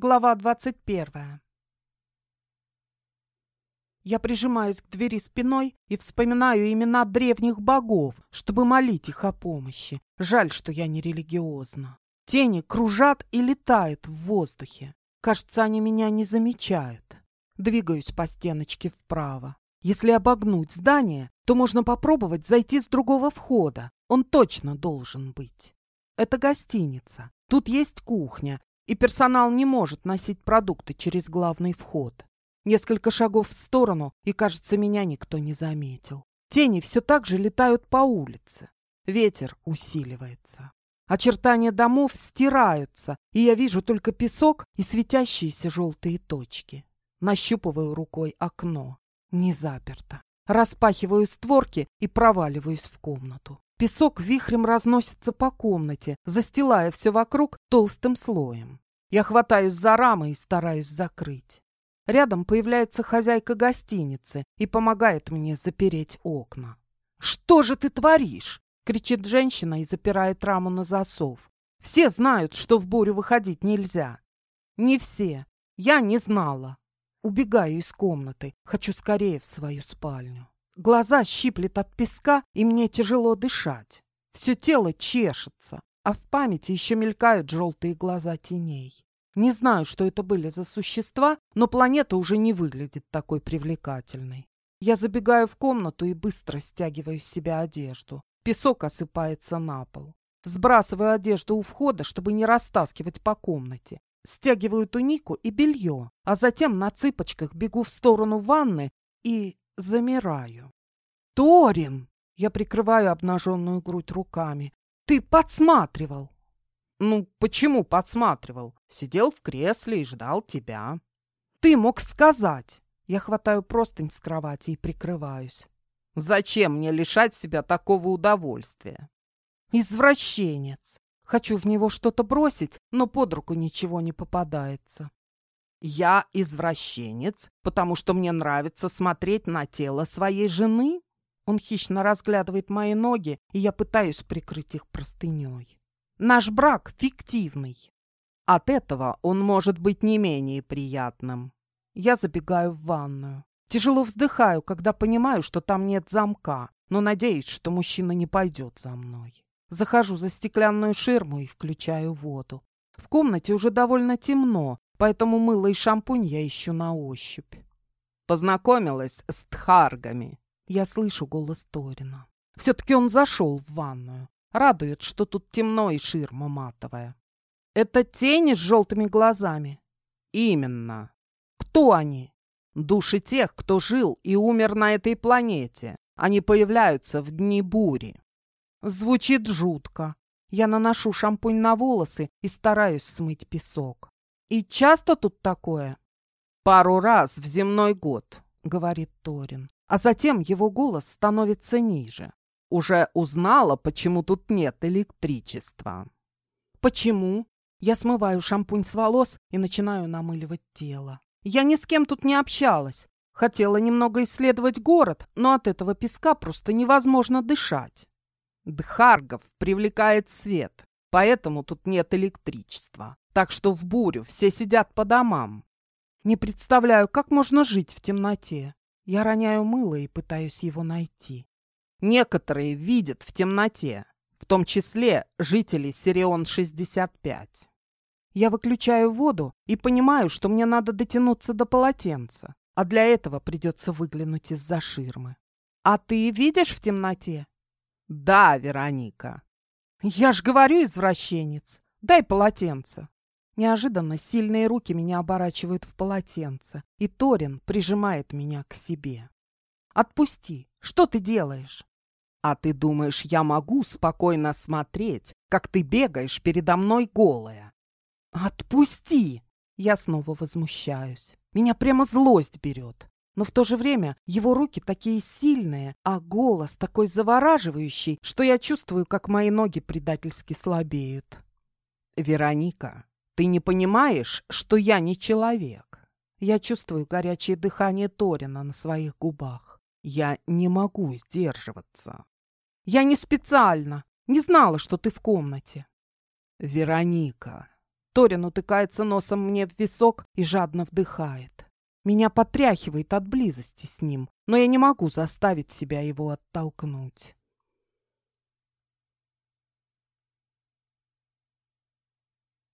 Глава 21. Я прижимаюсь к двери спиной и вспоминаю имена древних богов, чтобы молить их о помощи. Жаль, что я не религиозна. Тени кружат и летают в воздухе. Кажется, они меня не замечают. Двигаюсь по стеночке вправо. Если обогнуть здание, то можно попробовать зайти с другого входа. Он точно должен быть. Это гостиница. Тут есть кухня, и персонал не может носить продукты через главный вход. Несколько шагов в сторону, и, кажется, меня никто не заметил. Тени все так же летают по улице. Ветер усиливается. Очертания домов стираются, и я вижу только песок и светящиеся желтые точки. Нащупываю рукой окно. Не заперто. Распахиваю створки и проваливаюсь в комнату. Песок вихрем разносится по комнате, застилая все вокруг толстым слоем. Я хватаюсь за рамы и стараюсь закрыть. Рядом появляется хозяйка гостиницы и помогает мне запереть окна. «Что же ты творишь?» — кричит женщина и запирает раму на засов. «Все знают, что в бурю выходить нельзя». «Не все. Я не знала». Убегаю из комнаты, хочу скорее в свою спальню. Глаза щиплет от песка, и мне тяжело дышать. Все тело чешется, а в памяти еще мелькают желтые глаза теней. Не знаю, что это были за существа, но планета уже не выглядит такой привлекательной. Я забегаю в комнату и быстро стягиваю с себя одежду. Песок осыпается на пол. Сбрасываю одежду у входа, чтобы не растаскивать по комнате. Стягиваю тунику и белье, а затем на цыпочках бегу в сторону ванны и замираю. «Торин!» — я прикрываю обнаженную грудь руками. «Ты подсматривал!» «Ну, почему подсматривал? Сидел в кресле и ждал тебя». «Ты мог сказать!» Я хватаю простынь с кровати и прикрываюсь. «Зачем мне лишать себя такого удовольствия?» «Извращенец!» Хочу в него что-то бросить, но под руку ничего не попадается. Я извращенец, потому что мне нравится смотреть на тело своей жены? Он хищно разглядывает мои ноги, и я пытаюсь прикрыть их простыней. Наш брак фиктивный. От этого он может быть не менее приятным. Я забегаю в ванную. Тяжело вздыхаю, когда понимаю, что там нет замка, но надеюсь, что мужчина не пойдет за мной. Захожу за стеклянную ширму и включаю воду. В комнате уже довольно темно, поэтому мыло и шампунь я ищу на ощупь. Познакомилась с тхаргами. Я слышу голос Торина. Все-таки он зашел в ванную. Радует, что тут темно и ширма матовая. Это тени с желтыми глазами? Именно. Кто они? Души тех, кто жил и умер на этой планете. Они появляются в дни бури. Звучит жутко. Я наношу шампунь на волосы и стараюсь смыть песок. «И часто тут такое?» «Пару раз в земной год», — говорит Торин. А затем его голос становится ниже. «Уже узнала, почему тут нет электричества?» «Почему?» Я смываю шампунь с волос и начинаю намыливать тело. Я ни с кем тут не общалась. Хотела немного исследовать город, но от этого песка просто невозможно дышать. Дхаргов привлекает свет, поэтому тут нет электричества. Так что в бурю все сидят по домам. Не представляю, как можно жить в темноте. Я роняю мыло и пытаюсь его найти. Некоторые видят в темноте, в том числе жители Сирион-65. Я выключаю воду и понимаю, что мне надо дотянуться до полотенца, а для этого придется выглянуть из-за ширмы. «А ты видишь в темноте?» «Да, Вероника». «Я ж говорю, извращенец. Дай полотенце». Неожиданно сильные руки меня оборачивают в полотенце, и Торин прижимает меня к себе. «Отпусти! Что ты делаешь?» «А ты думаешь, я могу спокойно смотреть, как ты бегаешь передо мной голая?» «Отпусти!» Я снова возмущаюсь. Меня прямо злость берет. Но в то же время его руки такие сильные, а голос такой завораживающий, что я чувствую, как мои ноги предательски слабеют. «Вероника, ты не понимаешь, что я не человек. Я чувствую горячее дыхание Торина на своих губах. Я не могу сдерживаться. Я не специально. Не знала, что ты в комнате. Вероника. Торин утыкается носом мне в висок и жадно вдыхает. Меня потряхивает от близости с ним, но я не могу заставить себя его оттолкнуть.